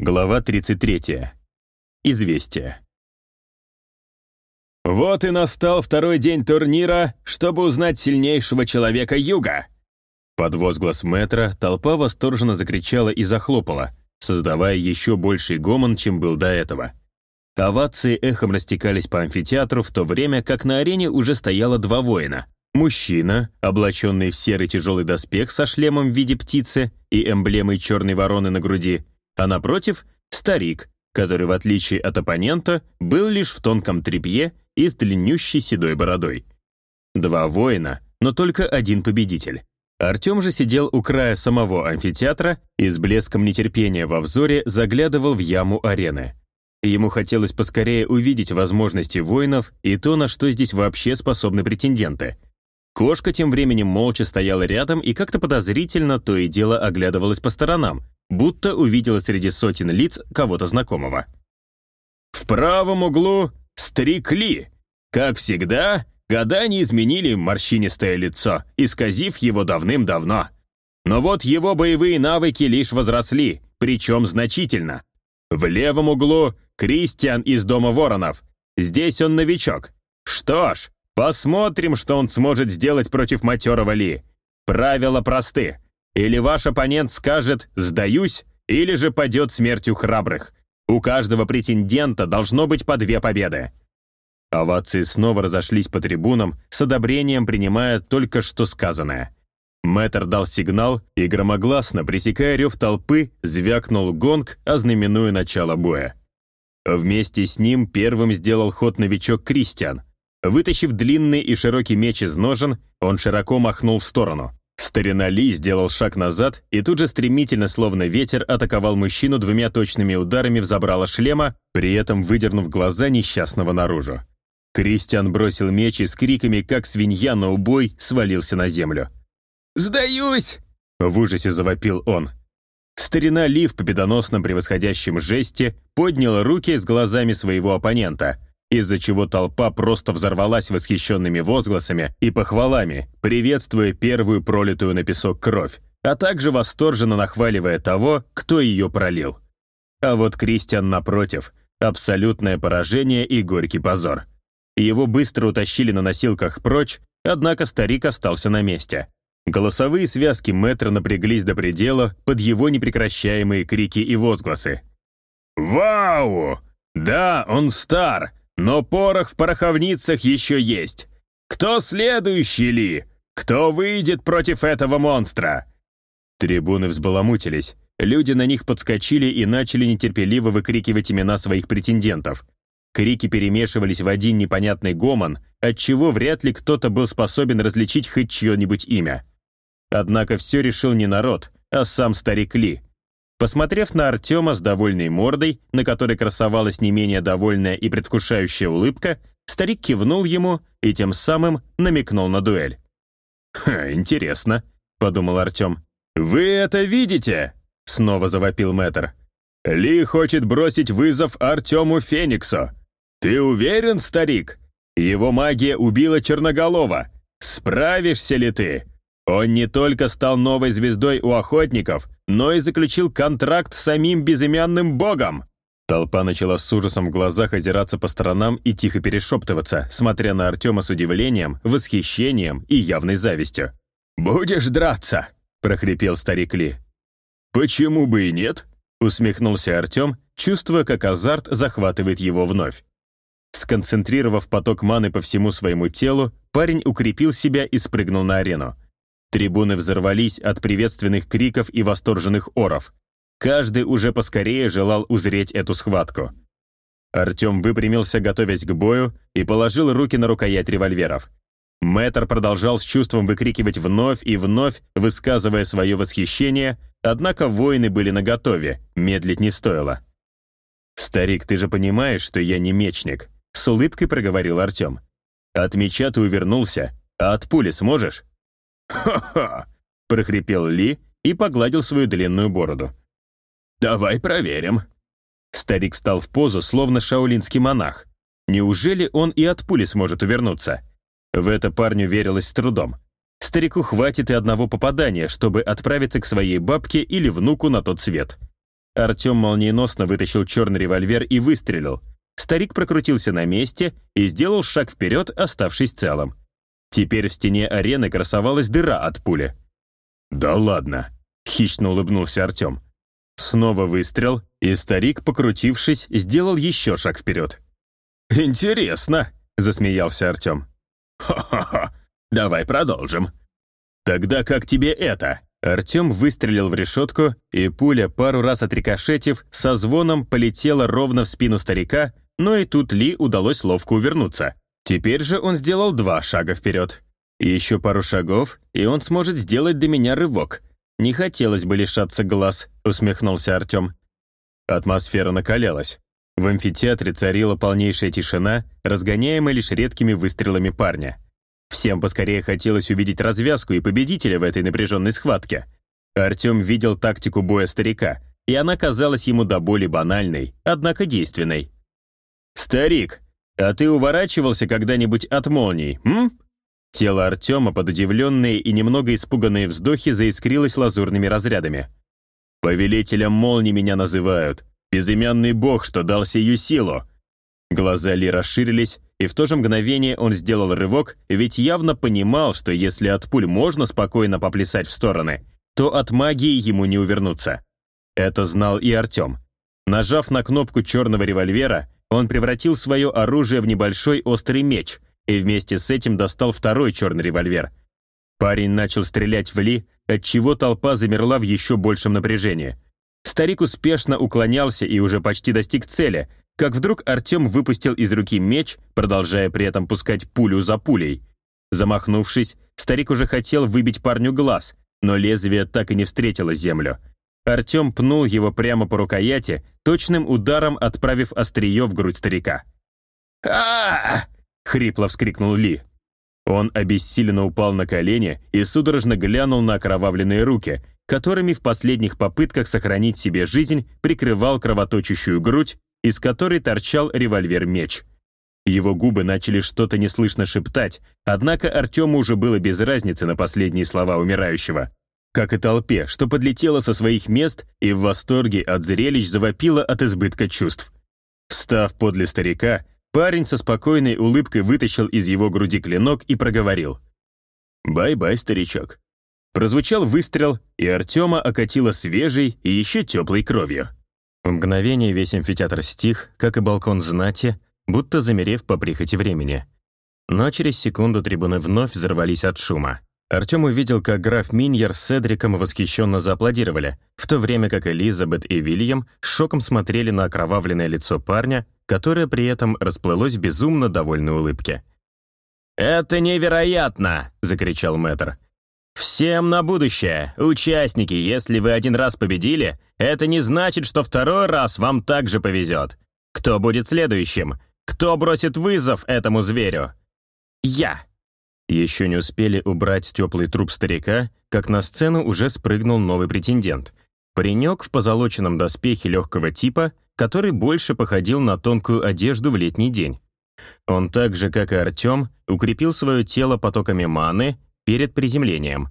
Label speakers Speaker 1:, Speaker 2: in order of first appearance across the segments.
Speaker 1: Глава 33. Известие.
Speaker 2: «Вот и настал второй день турнира, чтобы узнать сильнейшего человека Юга!»
Speaker 1: Под возглас метра толпа восторженно закричала и захлопала, создавая еще больший гомон, чем был до этого. Овации эхом растекались по амфитеатру, в то время как на арене уже стояло два воина. Мужчина, облаченный в серый тяжелый доспех со шлемом в виде птицы и эмблемой черной вороны на груди, а напротив — старик, который, в отличие от оппонента, был лишь в тонком тряпье и с длиннющей седой бородой. Два воина, но только один победитель. Артем же сидел у края самого амфитеатра и с блеском нетерпения во взоре заглядывал в яму арены. Ему хотелось поскорее увидеть возможности воинов и то, на что здесь вообще способны претенденты. Кошка тем временем молча стояла рядом и как-то подозрительно то и дело оглядывалась по сторонам, будто увидела среди сотен лиц кого-то знакомого.
Speaker 2: В правом углу старик Ли. Как всегда, года не изменили морщинистое лицо, исказив его давным-давно. Но вот его боевые навыки лишь возросли, причем значительно. В левом углу Кристиан из Дома Воронов. Здесь он новичок. Что ж, посмотрим, что он сможет сделать против матерого Ли. Правила просты. Или ваш оппонент скажет «сдаюсь», или же падет смертью храбрых. У каждого претендента должно быть по две победы.
Speaker 1: Овации снова разошлись по трибунам, с одобрением принимая только что сказанное. Мэтр дал сигнал, и громогласно, пресекая рев толпы, звякнул гонг, ознаменуя начало боя. Вместе с ним первым сделал ход новичок Кристиан. Вытащив длинный и широкий меч из ножен, он широко махнул в сторону. Старина Ли сделал шаг назад и тут же стремительно, словно ветер, атаковал мужчину двумя точными ударами в забрало шлема, при этом выдернув глаза несчастного наружу. Кристиан бросил меч и с криками, как свинья на убой, свалился на землю.
Speaker 2: «Сдаюсь!»
Speaker 1: — в ужасе завопил он. Старина Ли в победоносном превосходящем жесте поднял руки с глазами своего оппонента — из-за чего толпа просто взорвалась восхищенными возгласами и похвалами, приветствуя первую пролитую на песок кровь, а также восторженно нахваливая того, кто ее пролил. А вот Кристиан, напротив, абсолютное поражение и горький позор. Его быстро утащили на носилках прочь, однако старик остался на месте. Голосовые связки мэтра напряглись до предела под его непрекращаемые крики и возгласы.
Speaker 2: «Вау! Да, он стар, но порох в пороховницах еще есть. Кто следующий ли? Кто выйдет против этого монстра?»
Speaker 1: Трибуны взбаламутились. Люди на них подскочили и начали нетерпеливо выкрикивать имена своих претендентов. Крики перемешивались в один непонятный гомон, отчего вряд ли кто-то был способен различить хоть чье-нибудь имя. Однако все решил не народ, а сам старик Ли. Посмотрев на Артема с довольной мордой, на которой красовалась не менее довольная и предвкушающая улыбка, старик кивнул ему и тем самым намекнул на дуэль.
Speaker 2: «Ха, интересно», — подумал Артем. «Вы это видите?» — снова завопил мэтр. «Ли хочет бросить вызов Артему Фениксу. Ты уверен, старик? Его магия убила Черноголова. Справишься ли ты? Он не только стал новой звездой у охотников, но и заключил контракт с самим безымянным богом.
Speaker 1: Толпа начала с ужасом в глазах озираться по сторонам и тихо перешептываться, смотря на Артема с удивлением, восхищением и явной завистью.
Speaker 2: «Будешь драться?» — прохрипел старик Ли.
Speaker 1: «Почему бы и нет?» — усмехнулся Артем, чувствуя, как азарт захватывает его вновь. Сконцентрировав поток маны по всему своему телу, парень укрепил себя и спрыгнул на арену. Трибуны взорвались от приветственных криков и восторженных оров. Каждый уже поскорее желал узреть эту схватку. Артем выпрямился, готовясь к бою, и положил руки на рукоять револьверов. Мэтр продолжал с чувством выкрикивать вновь и вновь, высказывая свое восхищение, однако воины были наготове, медлить не стоило. «Старик, ты же понимаешь, что я не мечник», — с улыбкой проговорил Артем. «От меча ты увернулся, а от пули сможешь?»
Speaker 2: «Ха-ха!»
Speaker 1: — прохрипел Ли и погладил свою длинную бороду.
Speaker 2: «Давай проверим».
Speaker 1: Старик стал в позу, словно шаолинский монах. Неужели он и от пули сможет увернуться? В это парню верилось с трудом. Старику хватит и одного попадания, чтобы отправиться к своей бабке или внуку на тот свет. Артем молниеносно вытащил черный револьвер и выстрелил. Старик прокрутился на месте и сделал шаг вперед, оставшись целым. Теперь в стене арены красовалась дыра от пули. «Да ладно!» — хищно улыбнулся Артем. Снова выстрел, и старик, покрутившись, сделал еще шаг вперед. «Интересно!» — засмеялся Артем. «Ха-ха-ха! Давай продолжим!» «Тогда как тебе это?» Артем выстрелил в решетку, и пуля, пару раз отрикошетив, со звоном полетела ровно в спину старика, но и тут Ли удалось ловко увернуться. Теперь же он сделал два шага вперед. Еще пару шагов, и он сможет сделать до меня рывок. Не хотелось бы лишаться глаз, усмехнулся Артем. Атмосфера накалялась. В амфитеатре царила полнейшая тишина, разгоняемая лишь редкими выстрелами парня. Всем поскорее хотелось увидеть развязку и победителя в этой напряженной схватке. Артем видел тактику боя старика, и она казалась ему до боли банальной, однако действенной. «Старик, а ты уворачивался когда-нибудь от молний, м?» Тело Артема под удивленные и немного испуганные вздохи заискрилось лазурными разрядами. «Повелителем молний меня называют. Безымянный бог, что дал сию силу». Глаза Ли расширились, и в то же мгновение он сделал рывок, ведь явно понимал, что если от пуль можно спокойно поплясать в стороны, то от магии ему не увернуться. Это знал и Артем. Нажав на кнопку черного револьвера, он превратил свое оружие в небольшой острый меч и вместе с этим достал второй черный револьвер. Парень начал стрелять в Ли, отчего толпа замерла в еще большем напряжении. Старик успешно уклонялся и уже почти достиг цели, как вдруг Артем выпустил из руки меч, продолжая при этом пускать пулю за пулей. Замахнувшись, старик уже хотел выбить парню глаз, но лезвие так и не встретило землю. Артем пнул его прямо по рукояти, точным ударом отправив острие в грудь старика. а хрипло вскрикнул Ли. Он обессиленно упал на колени и судорожно глянул на окровавленные руки, которыми в последних попытках сохранить себе жизнь прикрывал кровоточащую грудь из которой торчал револьвер-меч. Его губы начали что-то неслышно шептать, однако Артему уже было без разницы на последние слова умирающего. Как и толпе, что подлетела со своих мест и в восторге от зрелищ завопила от избытка чувств. Встав подле старика, парень со спокойной улыбкой вытащил из его груди клинок и проговорил. «Bye-bye, старичок». Прозвучал выстрел, и Артема окатило свежей и еще теплой кровью. В мгновение весь амфитеатр стих, как и балкон знати, будто замерев по прихоти времени. Но через секунду трибуны вновь взорвались от шума. Артем увидел, как граф Миньер с Седриком восхищенно зааплодировали, в то время как Элизабет и Вильям с шоком смотрели на окровавленное лицо парня, которое при этом расплылось в безумно довольной улыбке. «Это невероятно!» — закричал мэтр. Всем на будущее. Участники, если вы один раз победили, это не значит, что второй раз вам также повезет. Кто будет следующим? Кто бросит вызов этому зверю? Я. Еще не успели убрать теплый труп старика, как на сцену уже спрыгнул новый претендент. Паренек в позолоченном доспехе легкого типа, который больше походил на тонкую одежду в летний день. Он так же, как и Артем, укрепил свое тело потоками маны перед приземлением.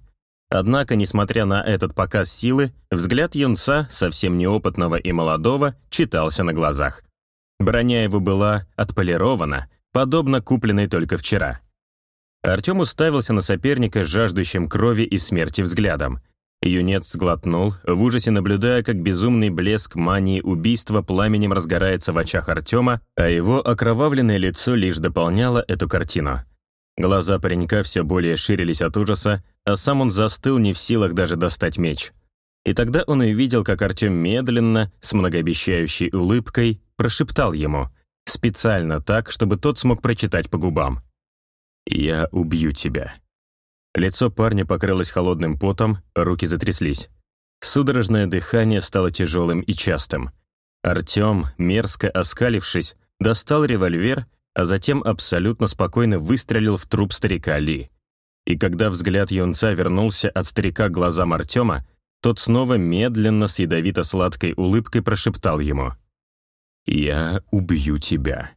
Speaker 1: Однако, несмотря на этот показ силы, взгляд юнца, совсем неопытного и молодого, читался на глазах. Броня его была отполирована, подобно купленной только вчера. Артем уставился на соперника жаждущим крови и смерти взглядом. Юнец сглотнул, в ужасе наблюдая, как безумный блеск мании убийства пламенем разгорается в очах Артема, а его окровавленное лицо лишь дополняло эту картину. Глаза паренька все более ширились от ужаса, а сам он застыл не в силах даже достать меч. И тогда он увидел, как Артем медленно, с многообещающей улыбкой, прошептал ему, специально так, чтобы тот смог прочитать по губам. «Я убью тебя». Лицо парня покрылось холодным потом, руки затряслись. Судорожное дыхание стало тяжелым и частым. Артем, мерзко оскалившись, достал револьвер а затем абсолютно спокойно выстрелил в труп старика Ли. И когда взгляд юнца вернулся от старика к глазам Артема, тот снова медленно с ядовито-сладкой улыбкой прошептал ему. «Я убью тебя».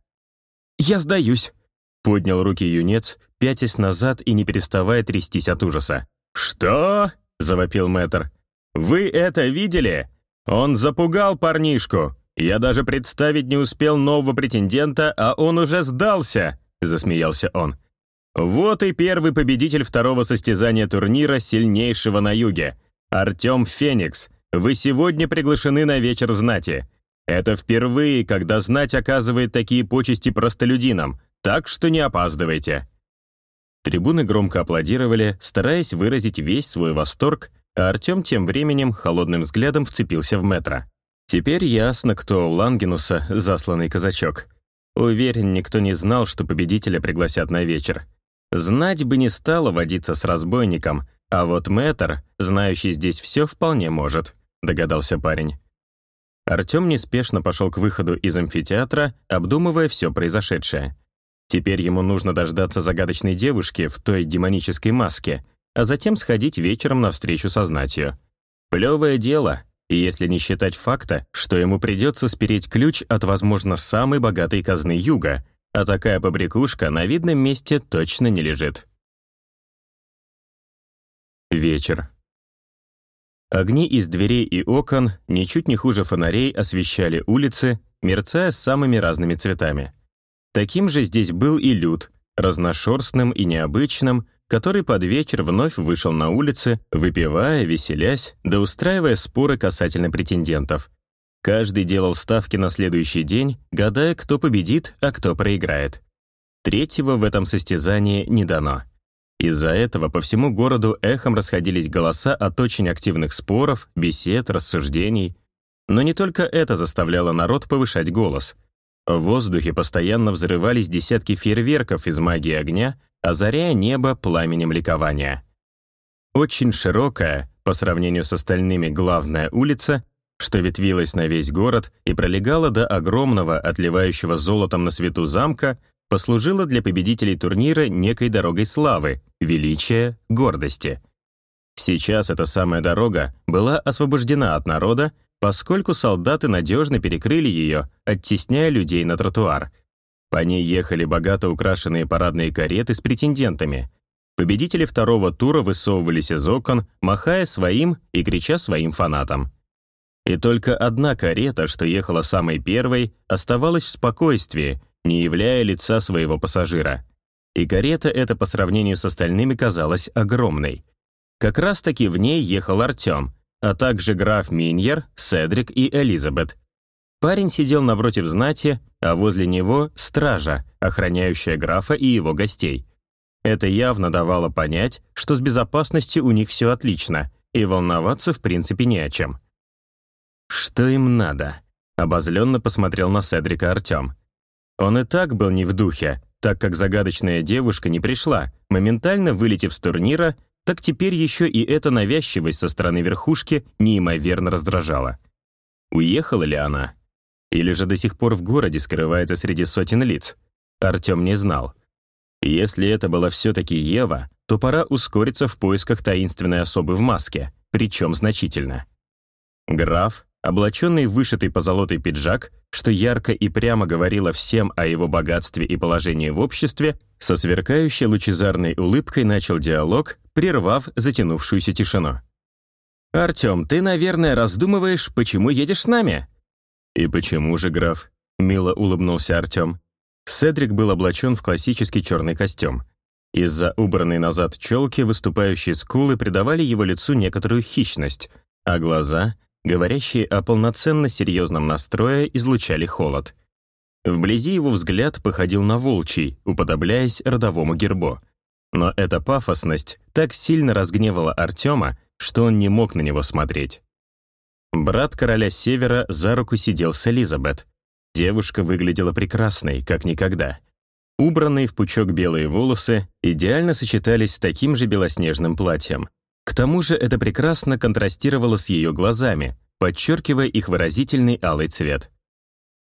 Speaker 1: «Я сдаюсь», — поднял руки юнец, пятясь назад и не переставая трястись от ужаса. «Что?» — завопил мэтр. «Вы это видели? Он запугал парнишку. Я даже представить не успел нового претендента, а он уже сдался», — засмеялся он. «Вот и первый победитель второго состязания турнира, сильнейшего на юге. Артем Феникс. Вы сегодня приглашены на вечер знати. Это впервые, когда знать оказывает такие почести простолюдинам, так что не опаздывайте». Трибуны громко аплодировали, стараясь выразить весь свой восторг, а Артем тем временем холодным взглядом вцепился в метро. Теперь ясно, кто у Лангенуса засланный казачок. Уверен, никто не знал, что победителя пригласят на вечер. Знать бы не стало водиться с разбойником, а вот мэтр, знающий здесь все, вполне может, догадался парень. Артем неспешно пошел к выходу из амфитеатра, обдумывая все произошедшее. Теперь ему нужно дождаться загадочной девушки в той демонической маске, а затем сходить вечером на встречу со знатью. Плевое дело, если не считать факта, что ему придется спереть ключ от, возможно, самой богатой казны Юга, а такая побрякушка на видном месте точно не лежит. Вечер. Огни из дверей и окон, ничуть не хуже фонарей, освещали улицы, мерцая самыми разными цветами. Таким же здесь был и люд, разношерстным и необычным, который под вечер вновь вышел на улицы, выпивая, веселясь, да устраивая споры касательно претендентов. Каждый делал ставки на следующий день, гадая, кто победит, а кто проиграет. Третьего в этом состязании не дано. Из-за этого по всему городу эхом расходились голоса от очень активных споров, бесед, рассуждений. Но не только это заставляло народ повышать голос — в воздухе постоянно взрывались десятки фейерверков из магии огня, озаряя небо пламенем ликования. Очень широкая, по сравнению с остальными главная улица, что ветвилась на весь город и пролегала до огромного, отливающего золотом на свету замка, послужила для победителей турнира некой дорогой славы, величия, гордости. Сейчас эта самая дорога была освобождена от народа поскольку солдаты надежно перекрыли ее, оттесняя людей на тротуар. По ней ехали богато украшенные парадные кареты с претендентами. Победители второго тура высовывались из окон, махая своим и крича своим фанатам. И только одна карета, что ехала самой первой, оставалась в спокойствии, не являя лица своего пассажира. И карета эта по сравнению с остальными казалась огромной. Как раз-таки в ней ехал Артем — а также граф Миньер, Седрик и Элизабет. Парень сидел напротив знати, а возле него — стража, охраняющая графа и его гостей. Это явно давало понять, что с безопасностью у них все отлично, и волноваться в принципе не о чем. «Что им надо?» — обозленно посмотрел на Седрика Артем. Он и так был не в духе, так как загадочная девушка не пришла, моментально вылетев с турнира так теперь еще и эта навязчивость со стороны верхушки неимоверно раздражала. Уехала ли она? Или же до сих пор в городе скрывается среди сотен лиц? Артем не знал. Если это была все-таки Ева, то пора ускориться в поисках таинственной особы в маске, причем значительно. Граф, облаченный в вышитый позолотый пиджак, что ярко и прямо говорило всем о его богатстве и положении в обществе, со сверкающей лучезарной улыбкой начал диалог, прервав затянувшуюся тишину. «Артем, ты, наверное, раздумываешь, почему едешь с нами?» «И почему же, граф?» — мило улыбнулся Артем. Седрик был облачен в классический черный костюм. Из-за убранной назад челки выступающие скулы придавали его лицу некоторую хищность, а глаза говорящие о полноценно серьезном настрое, излучали холод. Вблизи его взгляд походил на волчий, уподобляясь родовому гербу. Но эта пафосность так сильно разгневала Артема, что он не мог на него смотреть. Брат короля Севера за руку сидел с Элизабет. Девушка выглядела прекрасной, как никогда. Убранные в пучок белые волосы идеально сочетались с таким же белоснежным платьем. К тому же это прекрасно контрастировало с ее глазами, подчеркивая их выразительный алый цвет.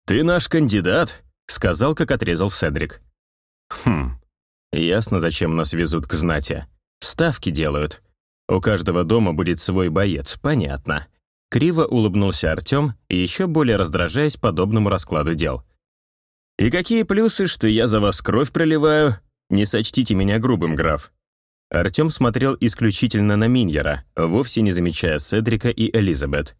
Speaker 1: «Ты наш кандидат», — сказал, как отрезал Седрик. «Хм, ясно, зачем нас везут к знати. Ставки делают. У каждого дома будет свой боец, понятно». Криво улыбнулся Артем, еще более раздражаясь подобному раскладу дел. «И какие плюсы, что я за вас кровь проливаю? Не сочтите меня грубым, граф. Артем смотрел исключительно на Миньера, вовсе не замечая Седрика и Элизабет.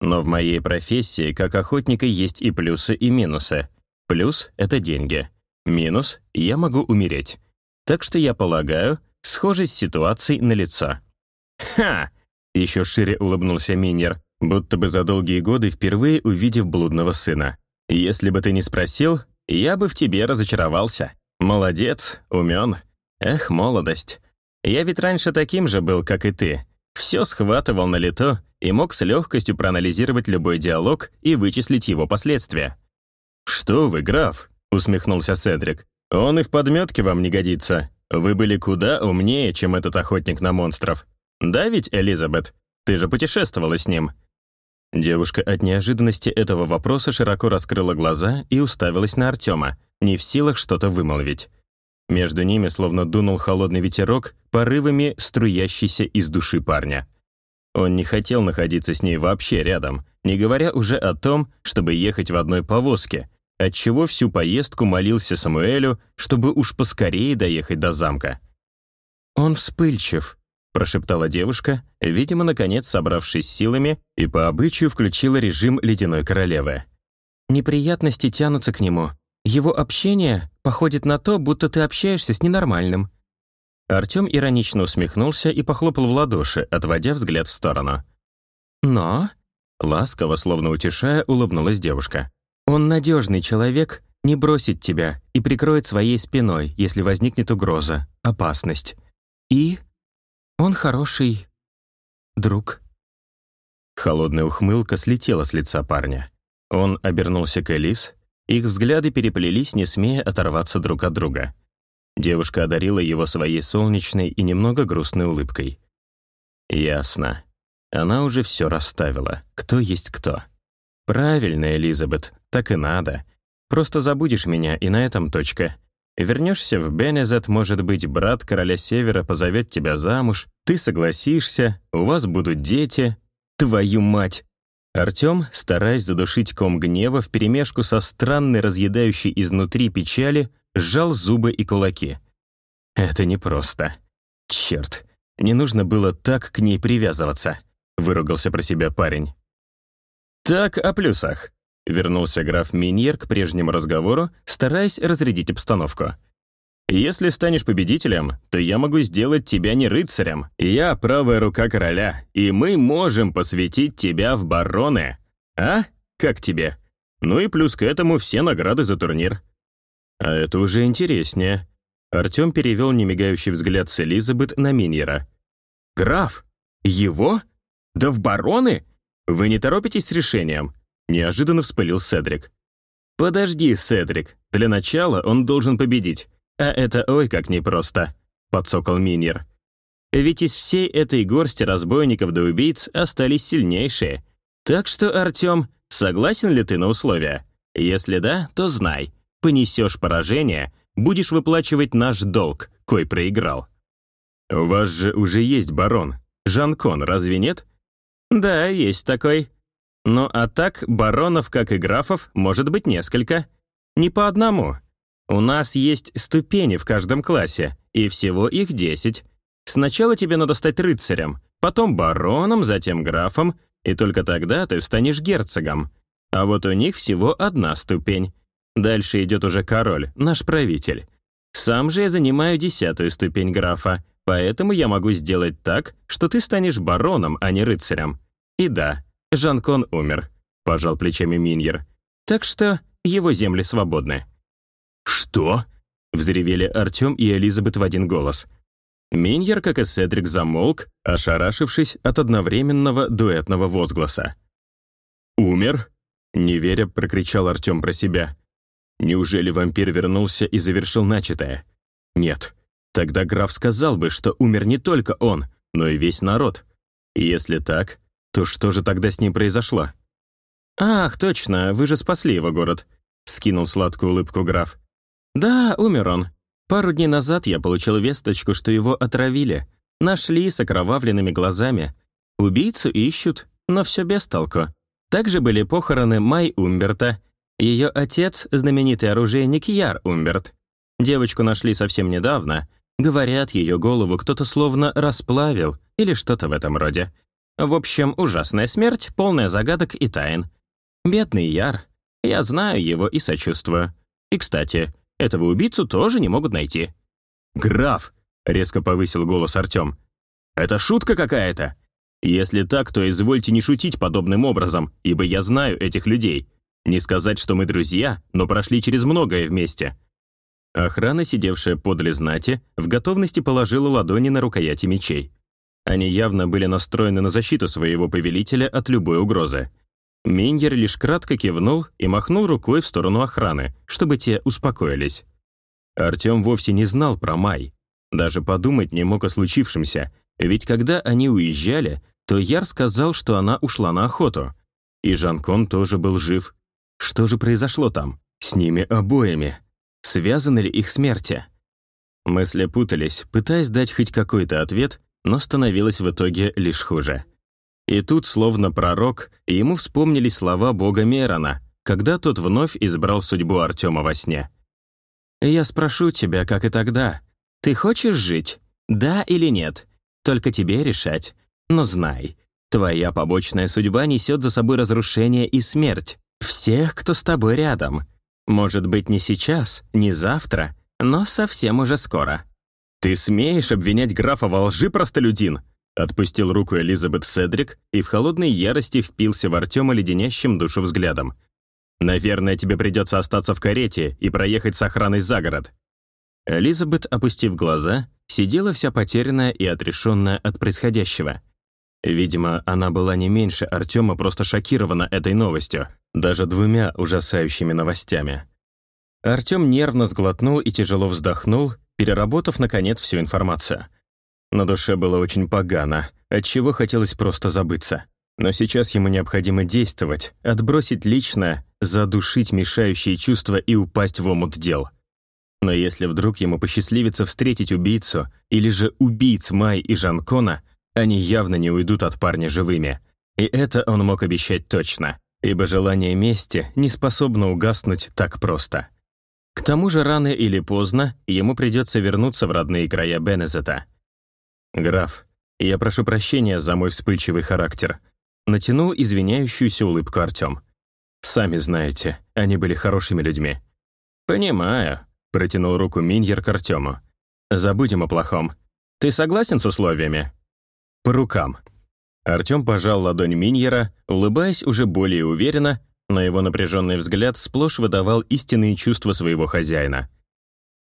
Speaker 1: Но в моей профессии, как охотника, есть и плюсы, и минусы. Плюс — это деньги. Минус — я могу умереть. Так что я полагаю, схожесть ситуаций налицо. «Ха!» — еще шире улыбнулся Минер, будто бы за долгие годы впервые увидев блудного сына. «Если бы ты не спросил, я бы в тебе разочаровался. Молодец, умен. Эх, молодость. Я ведь раньше таким же был, как и ты. Все схватывал на лето и мог с легкостью проанализировать любой диалог и вычислить его последствия. «Что вы, граф?» — усмехнулся Седрик. «Он и в подметке вам не годится. Вы были куда умнее, чем этот охотник на монстров. Да ведь, Элизабет? Ты же путешествовала с ним». Девушка от неожиданности этого вопроса широко раскрыла глаза и уставилась на Артема, не в силах что-то вымолвить. Между ними словно дунул холодный ветерок, порывами струящийся из души парня. Он не хотел находиться с ней вообще рядом, не говоря уже о том, чтобы ехать в одной повозке, отчего всю поездку молился Самуэлю, чтобы уж поскорее доехать до замка. «Он вспыльчив», — прошептала девушка, видимо, наконец собравшись силами, и по обычаю включила режим ледяной королевы. «Неприятности тянутся к нему, его общение походит на то, будто ты общаешься с ненормальным». Артём иронично усмехнулся и похлопал в ладоши, отводя взгляд в сторону. «Но...» — ласково, словно утешая, улыбнулась девушка. «Он надежный человек, не бросит тебя и прикроет своей спиной, если возникнет угроза, опасность. И он хороший друг». Холодная ухмылка слетела с лица парня. Он обернулся к Элис, их взгляды переплелись, не смея оторваться друг от друга. Девушка одарила его своей солнечной и немного грустной улыбкой. «Ясно. Она уже все расставила. Кто есть кто. Правильно, Элизабет, так и надо. Просто забудешь меня, и на этом точка. Вернешься в Бенезет, может быть, брат короля Севера позовет тебя замуж, ты согласишься, у вас будут дети. Твою мать! Артём, стараясь задушить ком гнева вперемешку со странной разъедающей изнутри печали, сжал зубы и кулаки. «Это непросто. Черт, не нужно было так к ней привязываться», — выругался про себя парень. «Так, о плюсах», — вернулся граф Миньер к прежнему разговору, стараясь разрядить обстановку. Если станешь победителем, то я могу сделать тебя не рыцарем. Я правая рука короля, и мы можем посвятить тебя в бароны. А? Как тебе? Ну и плюс к этому все награды за турнир. А это уже интереснее. Артем перевел немигающий взгляд с Элизабет на Миньера. «Граф? Его? Да в бароны? Вы не торопитесь с решением?» Неожиданно вспылил Седрик. «Подожди, Седрик. Для начала он должен победить. «А это ой как непросто», — подсокол Миньер. «Ведь из всей этой горсти разбойников да убийц остались сильнейшие. Так что, Артём, согласен ли ты на условия? Если да, то знай, понесешь поражение, будешь выплачивать наш долг, кой проиграл». «У вас же уже есть барон. Жанкон, разве нет?» «Да, есть такой. Ну а так, баронов, как и графов, может быть несколько. Не по одному. У нас есть ступени в каждом классе, и всего их 10. Сначала тебе надо стать рыцарем, потом бароном, затем графом, и только тогда ты станешь герцогом. А вот у них всего одна ступень. Дальше идет уже король, наш правитель. Сам же я занимаю десятую ступень графа, поэтому я могу сделать так, что ты станешь бароном, а не рыцарем. И да, Жанкон умер, пожал плечами Миньер. Так что его земли свободны. «Что?» — взревели Артем и Элизабет в один голос. Миньер, как и Седрик, замолк, ошарашившись от одновременного дуэтного возгласа. «Умер?» — неверя прокричал Артем про себя. «Неужели вампир вернулся и завершил начатое?» «Нет. Тогда граф сказал бы, что умер не только он, но и весь народ. Если так, то что же тогда с ним произошло?» «Ах, точно, вы же спасли его город», — скинул сладкую улыбку граф. «Да, умер он. Пару дней назад я получил весточку, что его отравили. Нашли с окровавленными глазами. Убийцу ищут, но все без толку. Также были похороны Май Умберта. Ее отец — знаменитый оружейник Яр Умберт. Девочку нашли совсем недавно. Говорят, ее голову кто-то словно расплавил или что-то в этом роде.
Speaker 3: В общем, ужасная смерть, полная загадок и тайн. Бедный Яр. Я знаю его и сочувствую. И, кстати, этого убийцу тоже не могут найти».
Speaker 1: «Граф!» — резко повысил голос Артем. «Это шутка какая-то? Если так, то извольте не шутить подобным образом, ибо я знаю этих людей. Не сказать, что мы друзья, но прошли через многое вместе». Охрана, сидевшая подле знати, в готовности положила ладони на рукояти мечей. Они явно были настроены на защиту своего повелителя от любой угрозы. Мингер лишь кратко кивнул и махнул рукой в сторону охраны, чтобы те успокоились. Артем вовсе не знал про Май. Даже подумать не мог о случившемся, ведь когда они уезжали, то Яр сказал, что она ушла на охоту. И Жанкон тоже был жив. Что же произошло там? С ними обоими. Связаны ли их смерти? Мысли путались, пытаясь дать хоть какой-то ответ, но становилось в итоге лишь хуже. И тут, словно пророк, ему вспомнились слова бога Мерона, когда тот вновь избрал судьбу Артема во сне. «Я спрошу тебя, как и тогда. Ты хочешь жить? Да или нет? Только тебе решать. Но знай, твоя побочная судьба несет за собой разрушение и смерть. Всех, кто с тобой рядом. Может быть, не сейчас, не завтра, но совсем уже скоро». «Ты смеешь обвинять графа во лжи, простолюдин?» Отпустил руку Элизабет Седрик и в холодной ярости впился в Артема леденящим душу взглядом. «Наверное, тебе придется остаться в карете и проехать с охраной за город». Элизабет, опустив глаза, сидела вся потерянная и отрешенная от происходящего. Видимо, она была не меньше Артема просто шокирована этой новостью, даже двумя ужасающими новостями. Артем нервно сглотнул и тяжело вздохнул, переработав, наконец, всю информацию. На душе было очень погано, отчего хотелось просто забыться. Но сейчас ему необходимо действовать, отбросить личное, задушить мешающие чувства и упасть в омут дел. Но если вдруг ему посчастливится встретить убийцу или же убийц Май и Жанкона, они явно не уйдут от парня живыми. И это он мог обещать точно, ибо желание мести не способно угаснуть так просто. К тому же рано или поздно ему придется вернуться в родные края Бенезета. «Граф, я прошу прощения за мой вспыльчивый характер», натянул извиняющуюся улыбку Артем. «Сами знаете, они были хорошими людьми».
Speaker 3: «Понимаю», — протянул руку Миньер к Артему.
Speaker 1: «Забудем о плохом. Ты согласен с условиями?»
Speaker 2: «По рукам».
Speaker 1: Артем пожал ладонь Миньера, улыбаясь уже более уверенно, но его напряженный взгляд сплошь выдавал истинные чувства своего хозяина.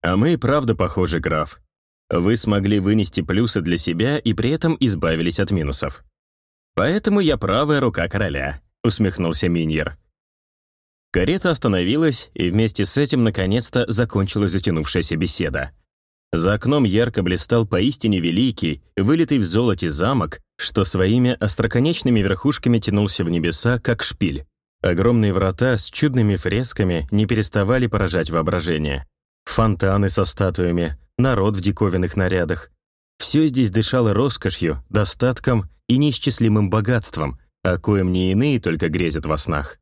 Speaker 1: «А мы и правда похожи, граф. Вы смогли вынести плюсы для себя и при этом избавились от минусов. Поэтому я правая рука короля», — усмехнулся Миньер. Карета остановилась, и вместе с этим наконец-то закончилась затянувшаяся беседа. За окном ярко блистал поистине великий, вылитый в золоте замок, что своими остроконечными верхушками тянулся в небеса, как шпиль. Огромные врата с чудными фресками не переставали поражать воображение. Фонтаны со статуями, народ в диковинных нарядах. Все здесь дышало роскошью, достатком и неисчислимым богатством, о коем не иные только грезят во снах.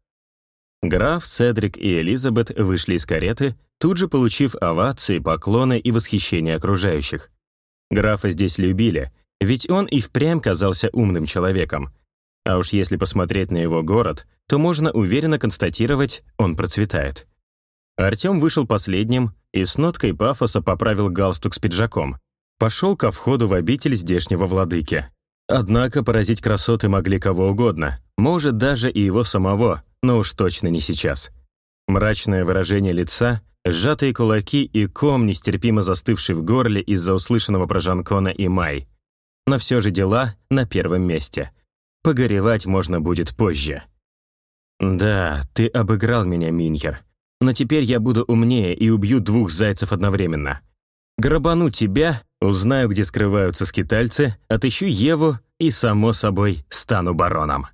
Speaker 1: Граф, Седрик и Элизабет вышли из кареты, тут же получив овации, поклоны и восхищение окружающих. Графа здесь любили, ведь он и впрямь казался умным человеком. А уж если посмотреть на его город, то можно уверенно констатировать, он процветает. Артем вышел последним и с ноткой пафоса поправил галстук с пиджаком. Пошел ко входу в обитель здешнего владыки. Однако поразить красоты могли кого угодно, может, даже и его самого, но уж точно не сейчас. Мрачное выражение лица, сжатые кулаки и ком, нестерпимо застывший в горле из-за услышанного про Жанкона и Май. Но все же дела на первом месте. Погоревать можно будет позже. «Да, ты обыграл меня, Миньер. Но теперь я буду умнее и убью двух зайцев одновременно. Грабану тебя, узнаю, где скрываются скитальцы, отыщу Еву и, само собой, стану бароном».